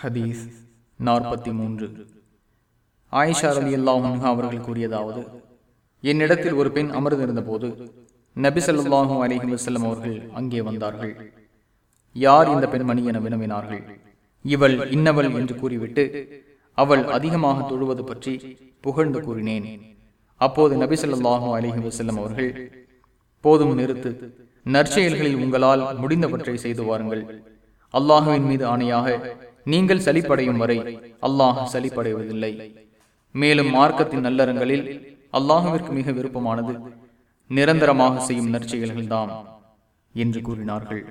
ஹதீஸ் நாற்பத்தி மூன்று. ஆயிஷா அலி அல்லாஹ் அவர்கள் கூறியதாவது என்னிடத்தில் ஒரு பெண் அமர்ந்திருந்த போது நபி சொல்லாஹூ அலிஹி வசல்லம் அவர்கள் அங்கே வந்தார்கள். யார் இந்த பெண்மணி என வினவினார்கள்? இவள் இன்னவள் என்று கூறிவிட்டு அவள் அதிகமாக தொழுவது பற்றி புகழ்ந்து கூறினேன். அப்போது நபி சொல்லாஹூ அலிஹி வசல்லம் அவர்கள் போதும் நிறுத்து. நற்செயல்களில் உங்களால் முடிந்தவற்றை செய்து வாருங்கள். அல்லாஹுவின் மீது ஆணையாக நீங்கள் சலிப்படையும் வரை அல்லாஹ் சலிப்படைவதில்லை. மேலும் மார்க்கத்தின் நல்லறங்களில் அல்லாஹுவிற்கு மிக விருப்பமானது நிரந்தரமாக செய்யும் நற்செயல்கள்தான் என்று கூறினார்கள்.